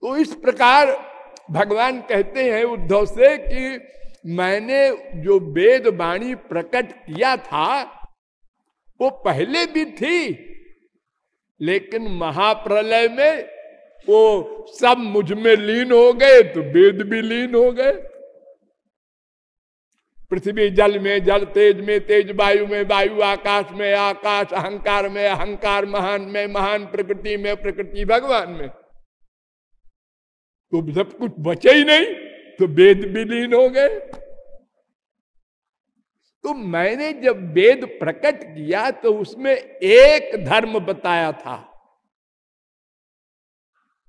तो इस प्रकार भगवान कहते हैं उद्धव से कि मैंने जो वेद वाणी प्रकट किया था, वो पहले भी थी लेकिन महाप्रलय में वो सब मुझमें लीन हो गए तो वेद भी लीन हो गए। पृथ्वी जल में जल, तेज में तेज, वायु में वायु, आकाश में आकाश, अहंकार में अहंकार, महान में महान, प्रकृति में प्रकृति, भगवान में। तो सब कुछ बचे ही नहीं तो वेद भी लीन हो गए। तो मैंने जब वेद प्रकट किया तो उसमें एक धर्म बताया था।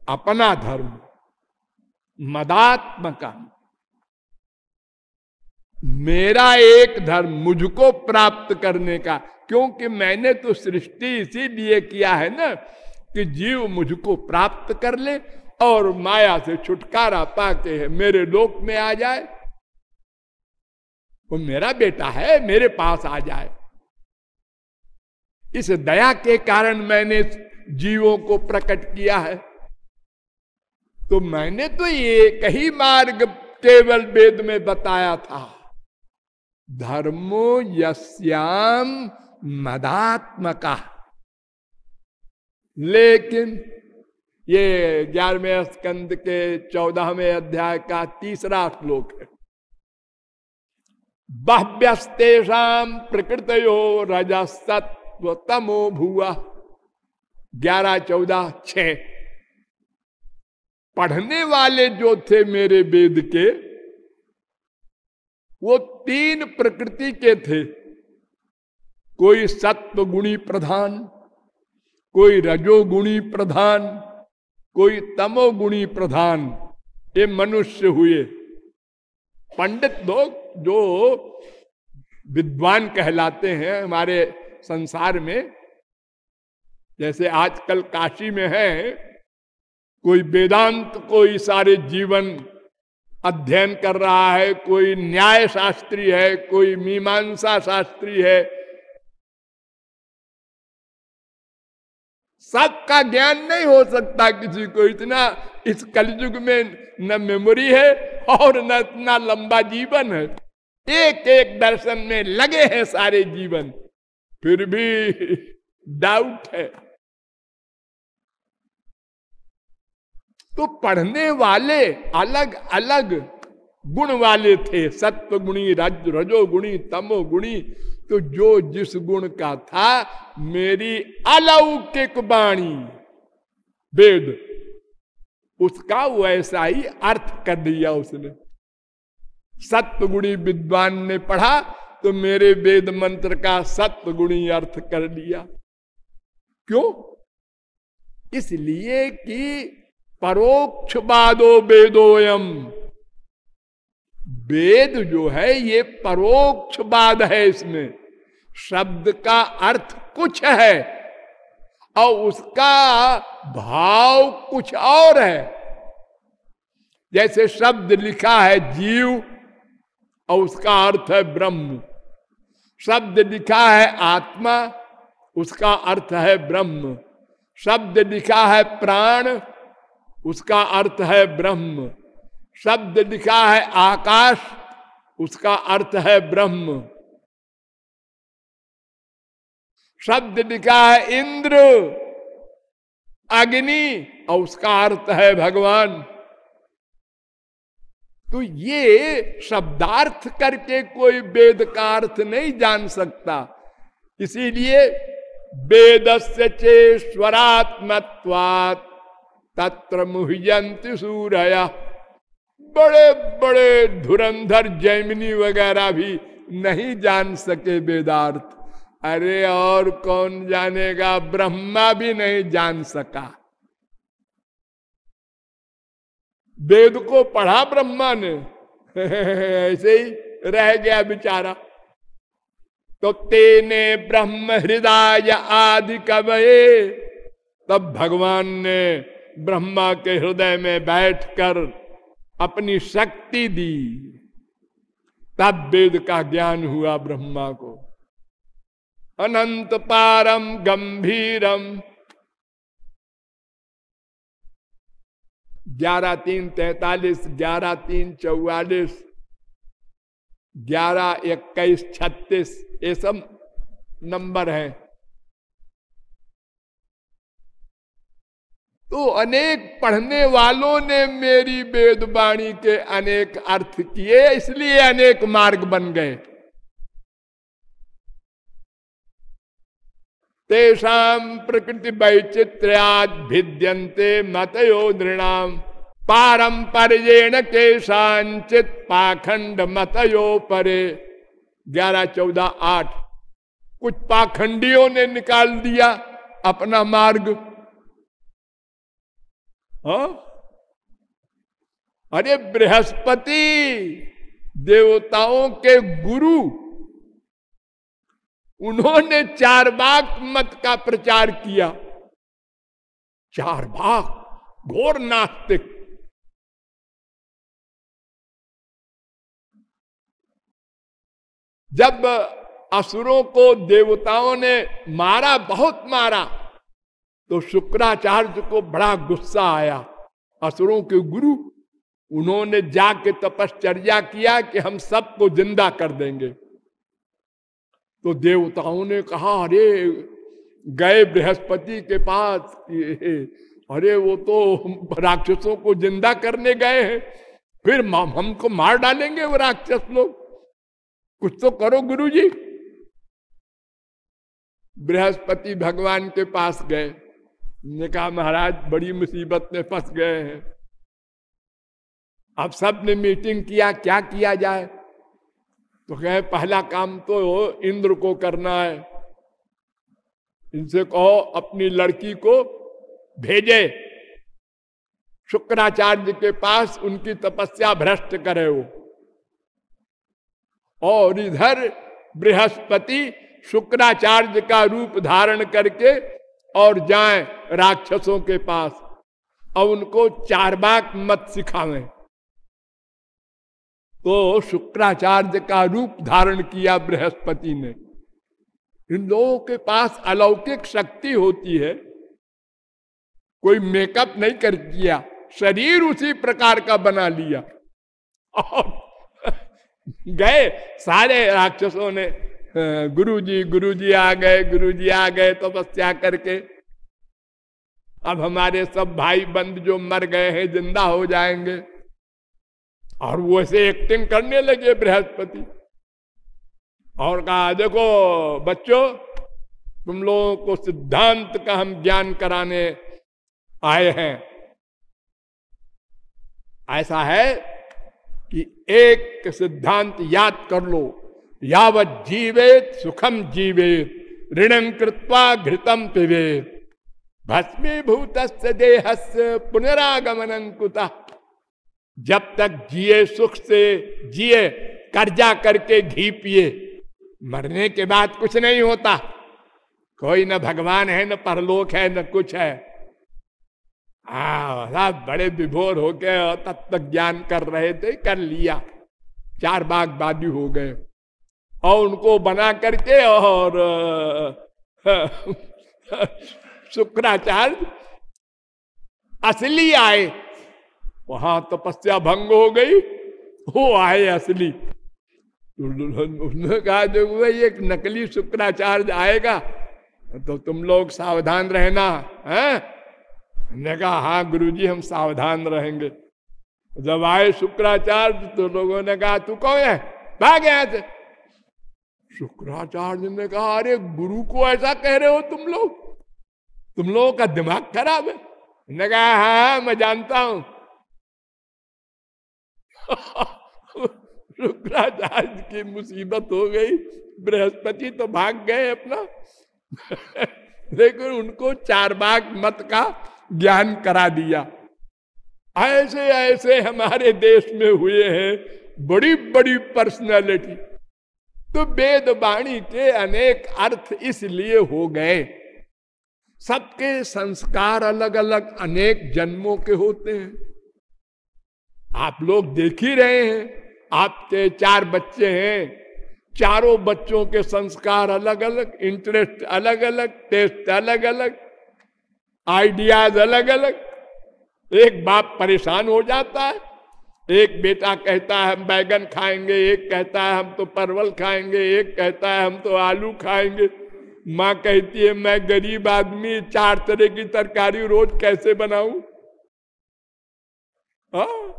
अपना धर्म, मदात्मका। मेरा एक धर्म मुझको प्राप्त करने का, क्योंकि मैंने तो सृष्टि इसीलिए किया है ना, कि जीव मुझको प्राप्त कर ले और माया से छुटकारा पाके मेरे लोक में आ जाए। वो मेरा बेटा है, मेरे पास आ जाए। इस दया के कारण मैंने जीवों को प्रकट किया है। तो मैंने तो ये कही मार्ग केवल वेद में बताया था। धर्मो यश्याम मदात्मका। लेकिन ये ग्यारहवें स्कंद के चौदहवें अध्याय का तीसरा श्लोक है। बाह्यस्तेषाम प्रकृत रजसत्व तमो भुआ ग्यारह, चौदह छ पढ़ने वाले जो थे मेरे वेद के, वो तीन प्रकृति के थे। कोई सत्व गुणी प्रधान, कोई रजोगुणी प्रधान, कोई तमोगुणी प्रधान। ये मनुष्य हुए। पंडित लोग जो विद्वान कहलाते हैं हमारे संसार में, जैसे आजकल काशी में है, कोई वेदांत, कोई सारे जीवन अध्ययन कर रहा है, कोई न्याय शास्त्री है, कोई मीमांसा शास्त्री है। सबका ज्ञान नहीं हो सकता किसी को, इतना इस कलयुग में न मेमोरी है और न इतना लंबा जीवन है। एक एक दर्शन में लगे हैं सारे जीवन। फिर भी डाउट है। तो पढ़ने वाले अलग अलग गुण वाले थे। सत्व गुणी रज रजो गुणी तमो गुणी तो जो जिस गुण का था, मेरी अलौकिक वाणी। वेद, उसका वैसा ही अर्थ कर दिया उसने। सत्य गुणी विद्वान ने पढ़ा तो मेरे वेद मंत्र का सत्य गुणी अर्थ कर लिया। क्यों? इसलिए कि परोक्ष परोक्षवादो वेदोयम। वेद जो है, ये परोक्ष परोक्षवाद है इसमें। शब्द का अर्थ कुछ है, और उसका भाव कुछ और है। जैसे शब्द लिखा है, जीव और उसका अर्थ है ब्रह्म। शब्द लिखा है आत्मा, उसका अर्थ है ब्रह्म। शब्द लिखा है प्राण, उसका अर्थ है ब्रह्म। शब्द लिखा है आकाश, उसका अर्थ है ब्रह्म। शब्द लिखा है इंद्र, अग्नि, और उसका अर्थ है भगवान। तो ये शब्दार्थ करके कोई वेद का अर्थ नहीं जान सकता। इसीलिए वेद से चेश्वरात्मत्वात् तत्र मुहयंत सूरया। बड़े बड़े धुरंधर जैमिनी वगैरह भी नहीं जान सके वेदार्थ। अरे और कौन जानेगा? ब्रह्मा भी नहीं जान सका। वेद को पढ़ा ब्रह्मा ने। ऐसे ही रह गया बेचारा। तो तेने ब्रह्म हृदय आदि कवये। तब भगवान ने ब्रह्मा के हृदय में बैठकर अपनी शक्ति दी। तब वेद का ज्ञान हुआ ब्रह्मा को। अनंत पारम गंभीरम ग्यारह तीन तैतालीस, ग्यारह तीन चौवालीस ग्यारह इक्कीस, छत्तीस, ये सब नंबर है। तो अनेक पढ़ने वालों ने मेरी वेदवाणी के अनेक अर्थ किए, इसलिए अनेक मार्ग बन गए। तेषाम प्रकृति वैचित्र्याद भिद्यंते मतयो नृणाम। पारंपर्येण के सांचित पाखंड मतयो परे ग्यारह, चौदह, आठ। कुछ पाखंडियों ने निकाल दिया अपना मार्ग। हा? अरे बृहस्पति, देवताओं के गुरु, उन्होंने चार बाग मत का प्रचार किया। चार बाग? घोर नास्तिक। जब असुरों को देवताओं ने मारा, बहुत मारा तो शुक्राचार्य को बड़ा गुस्सा आया। असुरों के गुरु, उन्होंने जाके तपश्चर्या किया कि हम सबको ज़िंदा कर देंगे। तो देवताओं ने कहा, अरे, गए बृहस्पति के पास अरे, वो तो राक्षसों को ज़िंदा करने गए हैं। फिर हमको मार डालेंगे वो राक्षस लोग। कुछ तो करो गुरु जी बृहस्पति भगवान के पास गए। ने कहा, महाराज, बड़ी मुसीबत में फंस गए हैं। अब सबने मीटिंग किया, क्या किया जाए? तो कहे, पहला काम तो इंद्र को करना है। इनसे कहो, अपनी लड़की को भेजे। शुक्राचार्य के पास उनकी तपस्या भ्रष्ट करे वो। और इधर बृहस्पति शुक्राचार्य का रूप धारण करके और जाएँ राक्षसों के पास और उनको चार बाग मत सिखावे। तो शुक्राचार्य का रूप धारण किया बृहस्पति ने। इन लोगों के पास अलौकिक शक्ति होती है। कोई मेकअप नहीं कर किया, शरीर उसी प्रकार का बना लिया। और गए। सारे राक्षसों ने गुरु जी गुरु जी आ गए गुरु जी आ गए तपस्या तो करके। अब हमारे सब भाई बंद जो मर गए हैं, ज़िंदा हो जाएँगे। और वो ऐसे एक्टिंग करने लगे बृहस्पति। और कहा, देखो बच्चों, तुम लोगों को सिद्धांत का हम ज्ञान कराने आए हैं। ऐसा है कि एक सिद्धांत याद कर लो। यावत जीवेत, सुखम जीवेत, ऋणं कृत्वा घृतम पिवेत भस्मीभूत देहस्य पुनरागमन कुता? जब तक जिए सुख से जिए कर्जा करके घी पिए, मरने के बाद कुछ नहीं होता। कोई न भगवान है, न परलोक है, न कुछ है। आ, बड़े विभोर हो गए तत्व ज्ञान कर रहे थे कर लिया। चार बाग बादी हो गए। और उनको बना करके और शुक्राचार्य असली आए। वहाँ तपस्या भंग हो गई। वो आए असली। उसने कहा भाई एक नकली शुक्राचार्य आएगा तो तुम लोग सावधान रहना है? ने कहा हाँ गुरुजी हम सावधान रहेंगे। जब आए शुक्राचार्य तो लोगों ने कहा तू कौन है? भाग गया थे शुक्राचार्य ने कहा अरे गुरु को ऐसा कह रहे हो तुम लोग? तुम लोगों का दिमाग खराब है। ने कहा हाँ, हाँ मैं जानता हूँ। शुक्राचार्य की मुसीबत हो गई। बृहस्पति तो भाग गए अपना। लेकिन उनको चार बाग मत का ज्ञान करा दिया। ऐसे ऐसे हमारे देश में हुए हैं बड़ी बड़ी पर्सनालिटी तो वेद वाणी के अनेक अर्थ इसलिए हो गए। सबके संस्कार अलग अलग अनेक जन्मों के होते हैं। आप लोग देख ही रहे हैं, आपके चार बच्चे हैं, चारों बच्चों के संस्कार अलग अलग इंटरेस्ट अलग अलग टेस्ट अलग अलग आइडियाज़ अलग अलग एक बाप परेशान हो जाता है, एक बेटा कहता है, हम बैगन खाएँगे, एक कहता है, हम तो परवल खाएँगे, एक कहता है, हम तो आलू खाएँगे। माँ कहती है, मैं गरीब आदमी, चार तरह की तरकारी रोज कैसे बनाऊँ? हाँ।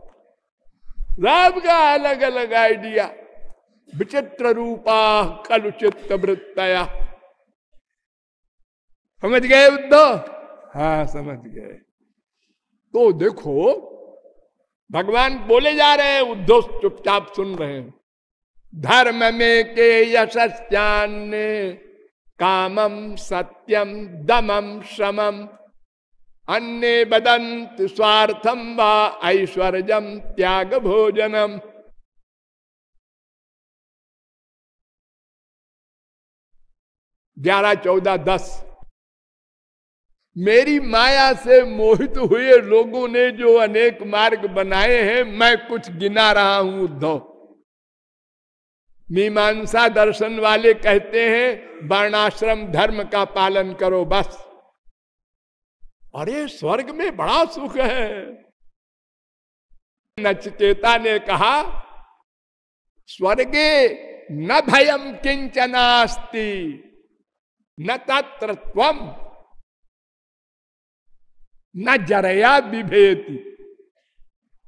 सबका अलग अलग आइडिया। विचित्र रूपा खलु चित्त वृत्तया। समझ गए उद्धव हाँ समझ गए। तो देखो, भगवान बोले जा रहे हैं, उद्धव चुपचाप सुन रहे हैं। धर्म में के यशान्य कामम सत्यम दमम श्रमम अन्य बदंत स्वार्थम व ऐश्वर्यम त्याग भोजनम ग्यारह, चौदह, दस। मेरी माया से मोहित हुए लोगों ने जो अनेक मार्ग बनाए हैं, मैं कुछ गिना रहा हूँ उद्धव मीमांसा दर्शन वाले कहते हैं वर्णाश्रम धर्म का पालन करो, बस। अरे, स्वर्ग में बड़ा सुख है। नचकेता ने कहा, स्वर्गे न भयम किंचनास्ति, न तत्र न जरया विभेति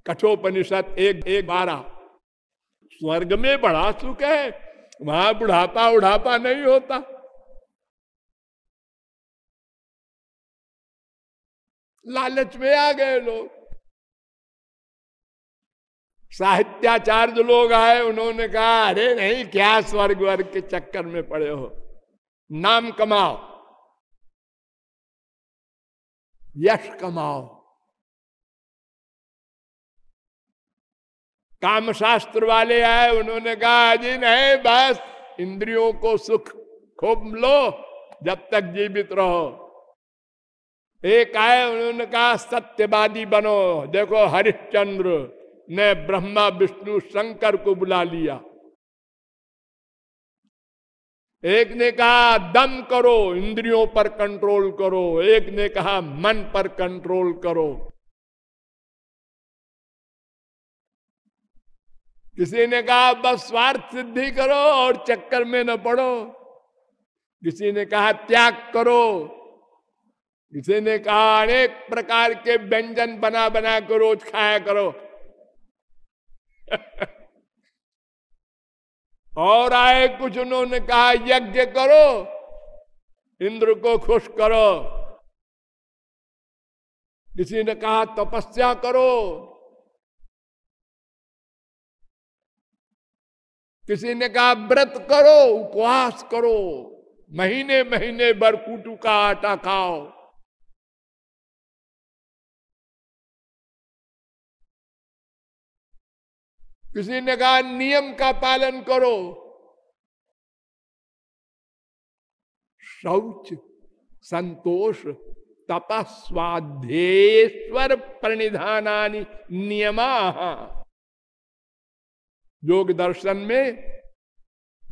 कठोपनिषद एक एक बारह स्वर्ग में बड़ा सुख है वहाँ बुढ़ापा उढ़ापा नहीं होता लालच में आ गए लोग साहित्याचार्य लोग आए उन्होंने कहा अरे नहीं क्या स्वर्ग वर्ग के चक्कर में पड़े हो नाम कमाओ यश कमाओ। काम शास्त्र वाले आए, उन्होंने कहा, जी नहीं, बस इंद्रियों को सुख खूब लो, जब तक जीवित रहो। एक आए, उन्होंने कहा, सत्यवादी बनो। देखो, हरिश्चंद्र ने ब्रह्मा, विष्णु, शंकर को बुला लिया। एक ने कहा, दम करो, इंद्रियों पर कंट्रोल करो। एक ने कहा, मन पर कंट्रोल करो। किसी ने कहा, बस स्वार्थ सिद्धि करो और चक्कर में न पड़ो। किसी ने कहा, त्याग करो। किसी ने कहा, अनेक प्रकार के व्यंजन बना बना कर रोज खाया करो। और आए कुछ उन्होंने कहा, यज्ञ करो, इंद्र को खुश करो। किसी ने कहा, तपस्या करो। किसी ने कहा, व्रत करो, उपवास करो महीने महीने बरकूटू का आटा खाओ। किसी ने कहा, नियम का पालन करो। शौच, संतोष, तपस्वाध्येश्वर प्रणिधानी नियमा। योग दर्शन में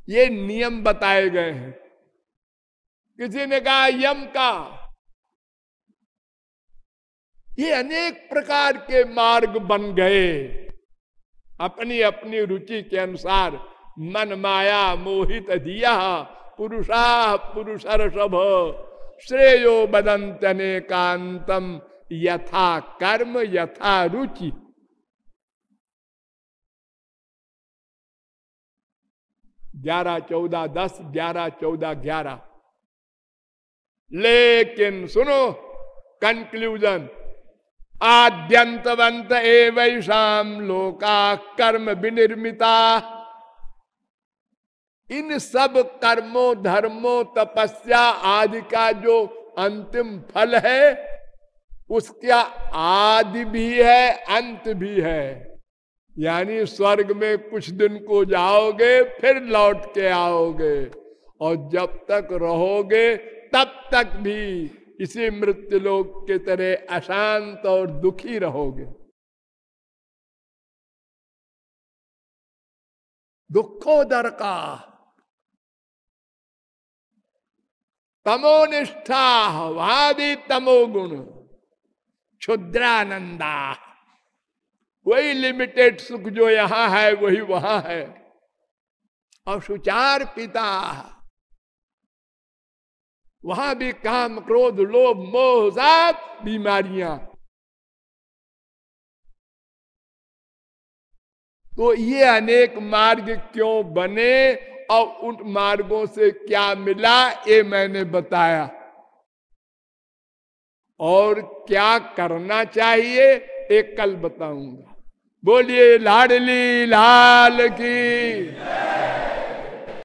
ये नियम बताए गए हैं। किसी ने कहा, यम का। ये अनेक प्रकार के मार्ग बन गए। अपनी अपनी रुचि के अनुसार मन माया मोहित दिया, पुरुषा पुरुषर्षभ, श्रेयो बदंतने कांतम यथा कर्म, यथा रुचि। ग्यारह, चौदह, दस, ग्यारह, चौदह, ग्यारह। लेकिन सुनो कंक्लूजन आद्यंतवंत एवं लोका कर्म विनिर्मिता। इन सब कर्मों, धर्मों, तपस्या आदि का जो अंतिम फल है, उसका आदि भी है, अंत भी है। यानी स्वर्ग में कुछ दिन को जाओगे, फिर लौट के आओगे, और जब तक रहोगे, तब तक भी इसी मृत्यु लोक के तरह अशांत और दुखी रहोगे। दुखोदर का तमोनिष्ठा, वादी तमोगुण, क्षुद्रानंदा। वही लिमिटेड सुख जो यहाँ है, वही वहाँ है। और सुचार पिता। वहाँ भी काम, क्रोध, लोभ, मोह सात बीमारियाँ। तो ये अनेक मार्ग क्यों बने और उन मार्गों से क्या मिला, ये मैंने बताया। और क्या करना चाहिए, एक कल बताऊँगा। बोलिए, लाडली लाल की